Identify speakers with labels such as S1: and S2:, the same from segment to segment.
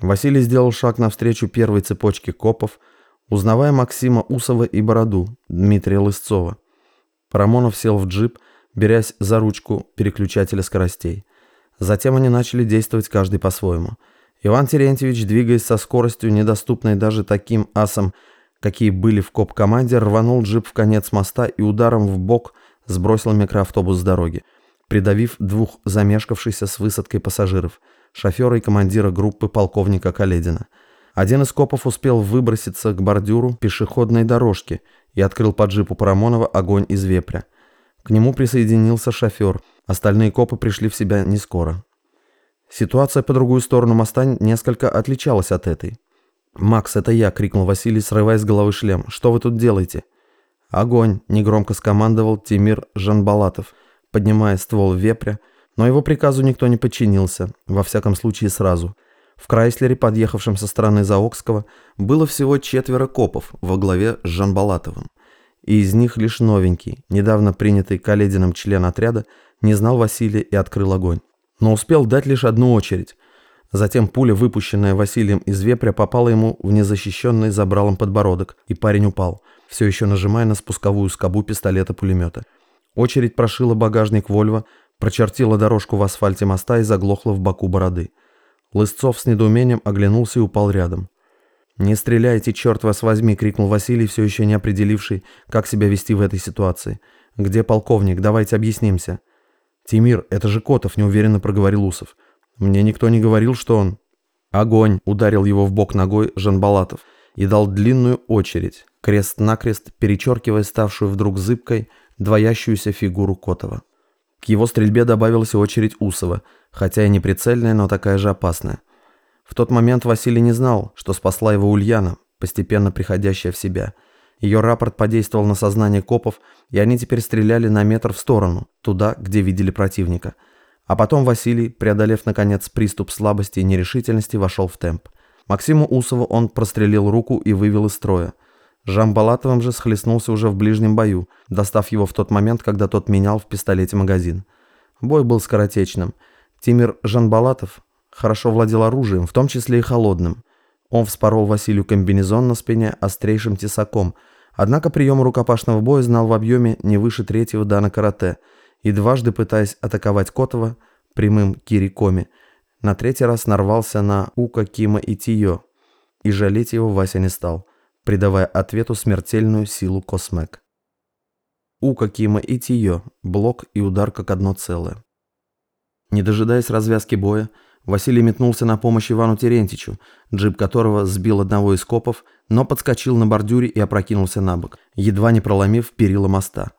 S1: Василий сделал шаг навстречу первой цепочке копов, узнавая Максима Усова и Бороду, Дмитрия Лысцова. Парамонов сел в джип, берясь за ручку переключателя скоростей. Затем они начали действовать каждый по-своему. Иван Терентьевич, двигаясь со скоростью, недоступной даже таким асам, какие были в коп-команде, рванул джип в конец моста и ударом в бок сбросил микроавтобус с дороги, придавив двух замешкавшихся с высадкой пассажиров, шофера и командира группы полковника Каледина. Один из копов успел выброситься к бордюру пешеходной дорожки и открыл по джипу Парамонова огонь из вепря. К нему присоединился шофер, остальные копы пришли в себя не скоро. Ситуация по другую сторону моста несколько отличалась от этой. «Макс, это я!» — крикнул Василий, срывая с головы шлем. «Что вы тут делаете?» «Огонь!» — негромко скомандовал Тимир Жанбалатов, поднимая ствол вепря, но его приказу никто не подчинился, во всяком случае сразу. В Крайслере, подъехавшем со стороны Заокского, было всего четверо копов во главе с Жанбалатовым. И из них лишь новенький, недавно принятый Калединым член отряда, не знал Василия и открыл огонь. Но успел дать лишь одну очередь. Затем пуля, выпущенная Василием из вепря, попала ему в незащищенный забралом подбородок, и парень упал, все еще нажимая на спусковую скобу пистолета-пулемета. Очередь прошила багажник Вольво, прочертила дорожку в асфальте моста и заглохла в боку бороды. Лысцов с недоумением оглянулся и упал рядом. «Не стреляйте, черт вас возьми!» — крикнул Василий, все еще не определивший, как себя вести в этой ситуации. «Где полковник? Давайте объяснимся». «Тимир, это же Котов!» — неуверенно проговорил Усов. Мне никто не говорил, что он... Огонь ударил его в бок ногой Жанбалатов и дал длинную очередь, крест-накрест перечеркивая ставшую вдруг зыбкой двоящуюся фигуру Котова. К его стрельбе добавилась очередь Усова, хотя и не прицельная, но такая же опасная. В тот момент Василий не знал, что спасла его Ульяна, постепенно приходящая в себя. Ее рапорт подействовал на сознание копов, и они теперь стреляли на метр в сторону, туда, где видели противника – а потом Василий, преодолев наконец приступ слабости и нерешительности, вошел в темп. Максиму Усову он прострелил руку и вывел из строя. Жамбалатовым же схлестнулся уже в ближнем бою, достав его в тот момент, когда тот менял в пистолете магазин. Бой был скоротечным. Тимир Жанбалатов хорошо владел оружием, в том числе и холодным. Он вспорол Василию комбинезон на спине острейшим тесаком, однако приемы рукопашного боя знал в объеме не выше третьего дана карате – и дважды пытаясь атаковать Котова прямым кирикоми, на третий раз нарвался на Ука, Кима и Тио, и жалеть его Вася не стал, придавая ответу смертельную силу Космек. Ука, Кима и Тио, блок и удар как одно целое. Не дожидаясь развязки боя, Василий метнулся на помощь Ивану Терентичу, джип которого сбил одного из копов, но подскочил на бордюре и опрокинулся на бок, едва не проломив перила моста.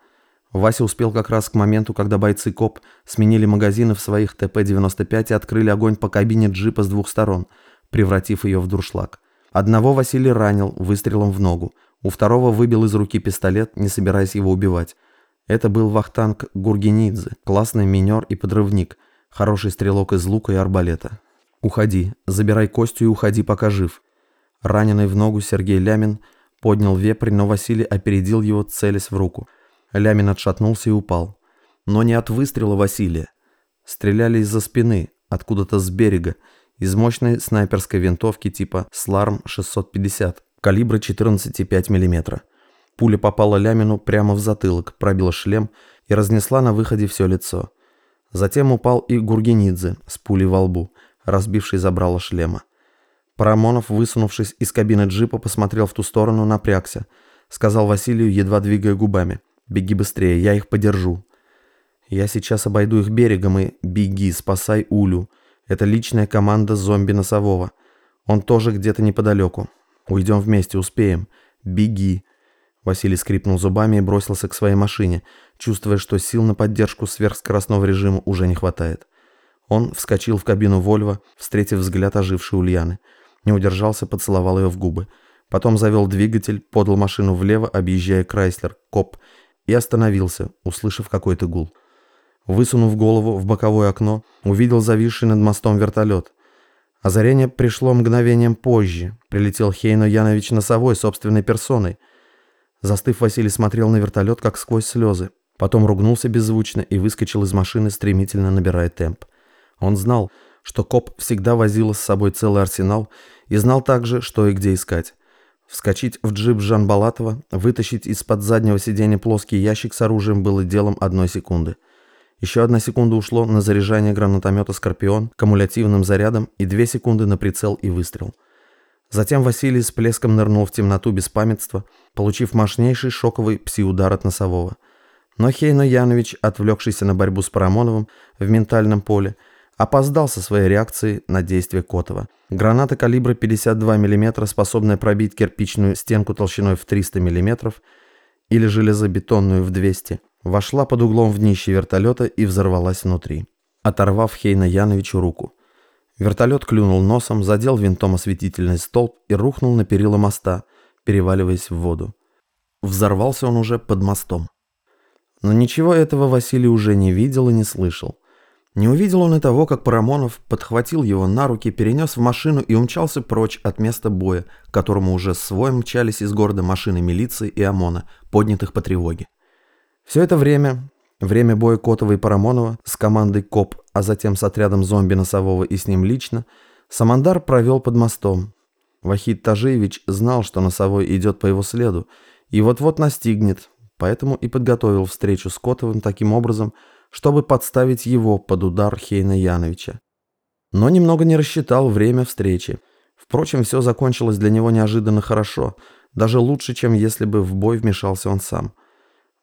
S1: Вася успел как раз к моменту, когда бойцы КОП сменили магазины в своих ТП-95 и открыли огонь по кабине джипа с двух сторон, превратив ее в дуршлаг. Одного Василий ранил выстрелом в ногу, у второго выбил из руки пистолет, не собираясь его убивать. Это был Вахтанг Гургенидзе, классный минер и подрывник, хороший стрелок из лука и арбалета. «Уходи, забирай Костю и уходи, пока жив». Раненый в ногу Сергей Лямин поднял вепрь, но Василий опередил его, целясь в руку – Лямин отшатнулся и упал. Но не от выстрела Василия. Стреляли из-за спины, откуда-то с берега, из мощной снайперской винтовки типа «Сларм-650» калибра 14,5 мм. Пуля попала Лямину прямо в затылок, пробила шлем и разнесла на выходе все лицо. Затем упал и Гургенидзе с пулей во лбу, разбивший забрало шлема. Парамонов, высунувшись из кабины джипа, посмотрел в ту сторону, напрягся. Сказал Василию, едва двигая губами. Беги быстрее, я их подержу. Я сейчас обойду их берегом и беги, спасай Улю. Это личная команда зомби-носового. Он тоже где-то неподалеку. Уйдем вместе, успеем. Беги. Василий скрипнул зубами и бросился к своей машине, чувствуя, что сил на поддержку сверхскоростного режима уже не хватает. Он вскочил в кабину Вольво, встретив взгляд ожившей Ульяны. Не удержался, поцеловал ее в губы. Потом завел двигатель, подал машину влево, объезжая Крайслер, Коп, и остановился, услышав какой-то гул. Высунув голову в боковое окно, увидел зависший над мостом вертолет. Озарение пришло мгновением позже. Прилетел Хейно Янович носовой собственной персоной. Застыв, Василий смотрел на вертолет, как сквозь слезы. Потом ругнулся беззвучно и выскочил из машины, стремительно набирая темп. Он знал, что коп всегда возила с собой целый арсенал и знал также, что и где искать. Вскочить в джип Жан Балатова, вытащить из-под заднего сиденья плоский ящик с оружием было делом одной секунды. Еще одна секунда ушло на заряжание гранатомета «Скорпион» кумулятивным зарядом и две секунды на прицел и выстрел. Затем Василий с плеском нырнул в темноту без памятства, получив мощнейший шоковый пси-удар от носового. Но Хейно Янович, отвлекшийся на борьбу с Парамоновым в ментальном поле, опоздал со своей реакцией на действие Котова. Граната калибра 52 мм, способная пробить кирпичную стенку толщиной в 300 мм или железобетонную в 200 вошла под углом в днище вертолета и взорвалась внутри, оторвав Хейна Яновичу руку. Вертолет клюнул носом, задел винтом осветительный столб и рухнул на перила моста, переваливаясь в воду. Взорвался он уже под мостом. Но ничего этого Василий уже не видел и не слышал. Не увидел он и того, как Парамонов подхватил его на руки, перенес в машину и умчался прочь от места боя, к которому уже с своем мчались из города машины милиции и ОМОНа, поднятых по тревоге. Все это время Время боя Котова и Парамонова с командой КОП, а затем с отрядом зомби Носового и с ним лично, Самандар провел под мостом. Вахид Тажиевич знал, что Носовой идет по его следу и вот-вот настигнет, поэтому и подготовил встречу с Котовым таким образом, чтобы подставить его под удар Хейна Яновича. Но немного не рассчитал время встречи. Впрочем, все закончилось для него неожиданно хорошо, даже лучше, чем если бы в бой вмешался он сам –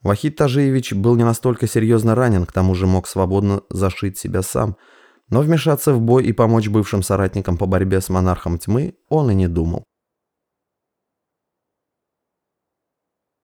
S1: Вахид Тажиевич был не настолько серьезно ранен, к тому же мог свободно зашить себя сам, но вмешаться в бой и помочь бывшим соратникам по борьбе с монархом тьмы он и не думал.